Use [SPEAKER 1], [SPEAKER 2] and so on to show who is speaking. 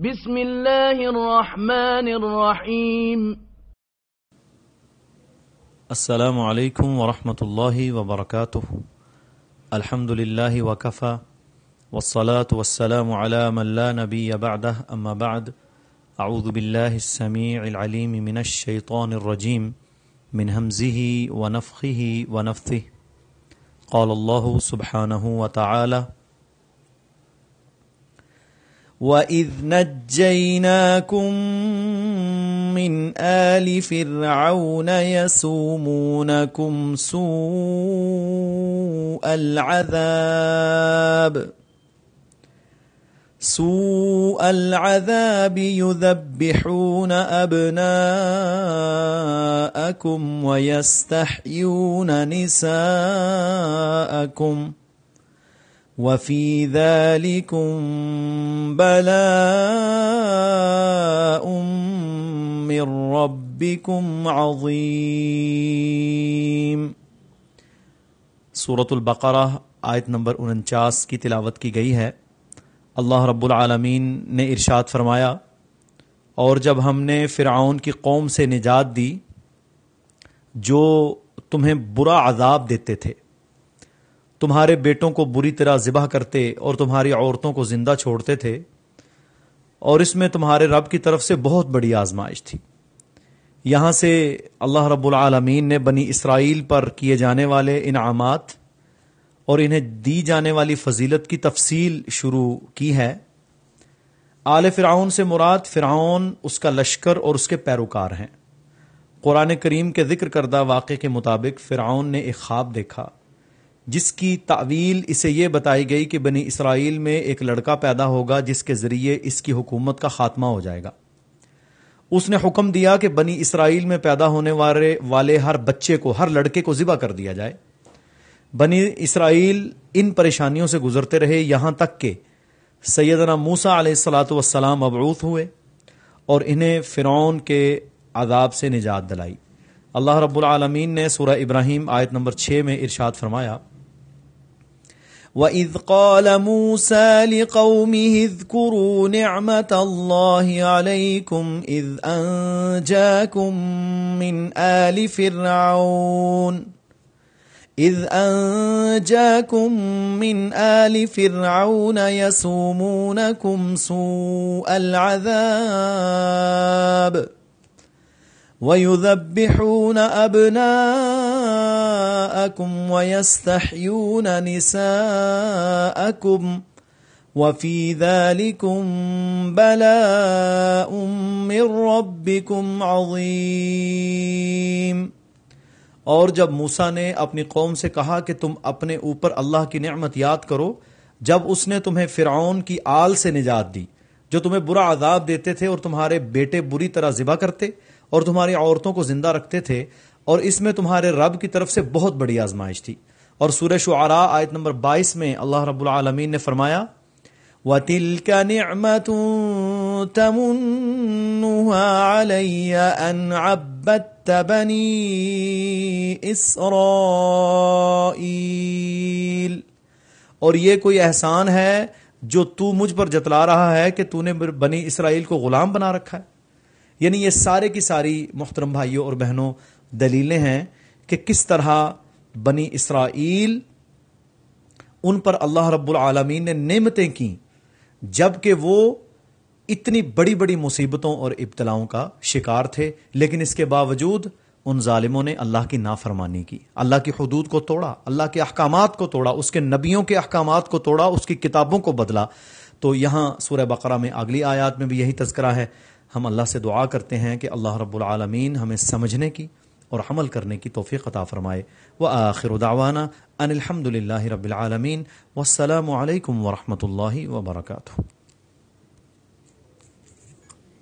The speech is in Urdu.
[SPEAKER 1] بسم الله الرحمن الرحيم
[SPEAKER 2] السلام عليكم ورحمة الله وبركاته الحمد لله وكفى والصلاة والسلام على من لا نبي بعده أما بعد أعوذ بالله السميع العليم من الشيطان الرجيم من همزه ونفخه ونفثه قال الله سبحانه وتعالى وَإِذْ نَجَّيْنَاكُمْ مِنْ آلِ فِرْعَوْنَ يَسُومُونَكُمْ سُوءَ الْعَذَابِ سوء العذاب يذبحون أبناءكم ويستحيون نساءكم وفي ذلكم بلاء من ربكم عظيم۔ سورة البقرہ آیت نمبر انچاس کی تلاوت کی گئی ہے۔ اللہ رب العالمین نے ارشاد فرمایا، اور جب ہم نے فرعون کی قوم سے نجات دی، جو تمہیں برا عذاب دیتے تھے تمہارے بیٹوں کو بری طرح ذبح کرتے اور تمہاری عورتوں کو زندہ چھوڑتے تھے، اور اس میں تمہارے رب کی طرف سے بہت بڑی آزمائش تھی۔ یہاں سے اللہ رب العالمین نے بنی اسرائیل پر کیے جانے والے انعامات اور انہیں دی جانے والی فضیلت کی تفصیل شروع کی ہے۔ آل فرعون سے مراد فرعون اس کا لشکر اور اس کے پیروکار ہیں۔ قرآن کریم کے ذکر کردہ واقعے کے مطابق فرعون نے ایک خواب دیکھا۔ جس کی تعویل اسے یہ بتائی گئی کہ بنی اسرائیل میں ایک لڑکا پیدا ہوگا جس کے ذریعے اس کی حکومت کا خاتمہ ہو جائے گا۔ اس نے حکم دیا کہ بنی اسرائیل میں پیدا ہونے والے والے ہر بچے کو، ہر لڑکے کو ذبح کر دیا جائے۔ بنی اسرائیل ان پریشانیوں سے گزرتے رہے یہاں تک کہ سیدنا موسا علیہ السلاۃ والسلام مبعوث ہوئے اور انہیں فرعون کے عذاب سے نجات دلائی۔ اللہ رب العالمین نے سورہ ابراہیم آیت نمبر چھ میں ارشاد فرمایا
[SPEAKER 3] وَإِذْ قَالَ مُوسَى لِقَوْمِهِ اذْكُرُوا نِعْمَةَ اللَّهِ عَلَيْكُمْ إِذْ أَنْجَاكُمْ مِنْ آلِ فِرْعَوْنَ إِذْ أَنْجَاكُمْ مِنْ آلِ فِرْعَوْنَ يَسُومُونَكُمْ سُوءَ الْعَذَابِ وَيُذَبِّحُونَ أَبْنَاءَكُمْ وَيَسْتَحْيُونَ نِسَاءَكُمْ وَفِي ذَلِكُمْ بَلَاءٌ مِّن رَبِّكُمْ عَظِيمٌ۔
[SPEAKER 2] اور جب موسا نے اپنی قوم سے کہا کہ تم اپنے اوپر اللہ کی نعمت یاد کرو، جب اس نے تمہیں فرعون کی آل سے نجات دی، جو تمہیں برا عذاب دیتے تھے اور تمہارے بیٹے بری طرح ذبح کرتے اور تمہاری عورتوں کو زندہ رکھتے تھے اور اس میں تمہارے رب کی طرف سے بہت بڑی آزمائش تھی۔ اور سورہ شعراء آیت نمبر بائیس میں اللہ رب العالمین نے فرمایا،
[SPEAKER 3] وَتِلْكَ نِعْمَةٌ تَمُنُّهَا عَلَيَّ أَنْ عَبَّدْتَ بَنِي إِسْرَائِيل۔
[SPEAKER 2] اور یہ کوئی احسان ہے جو تو مجھ پر جتلا رہا ہے کہ تو نے بنی اسرائیل کو غلام بنا رکھا ہے؟ یعنی یہ سارے کی ساری محترم بھائیوں اور بہنوں دلیلیں ہیں کہ کس طرح بنی اسرائیل ان پر اللہ رب العالمین نے نعمتیں کی جبکہ وہ اتنی بڑی بڑی مصیبتوں اور ابتلاؤں کا شکار تھے، لیکن اس کے باوجود ان ظالموں نے اللہ کی نافرمانی کی۔ اللہ کی حدود کو توڑا، اللہ کے احکامات کو توڑا، اس کے نبیوں کے احکامات کو توڑا، اس کی کتابوں کو بدلا۔ تو یہاں سورہ بقرہ میں اگلی آیات میں بھی یہی تذکرہ ہے۔ ہم اللہ سے دعا کرتے ہیں کہ اللہ رب العالمین ہمیں سمجھنے کی اور عمل کرنے کی توفیق عطا فرمائے۔ وہ آخر دعوانا ان الحمد للہ رب العالمین۔ والسلام علیکم ورحمۃ اللہ وبرکاتہ۔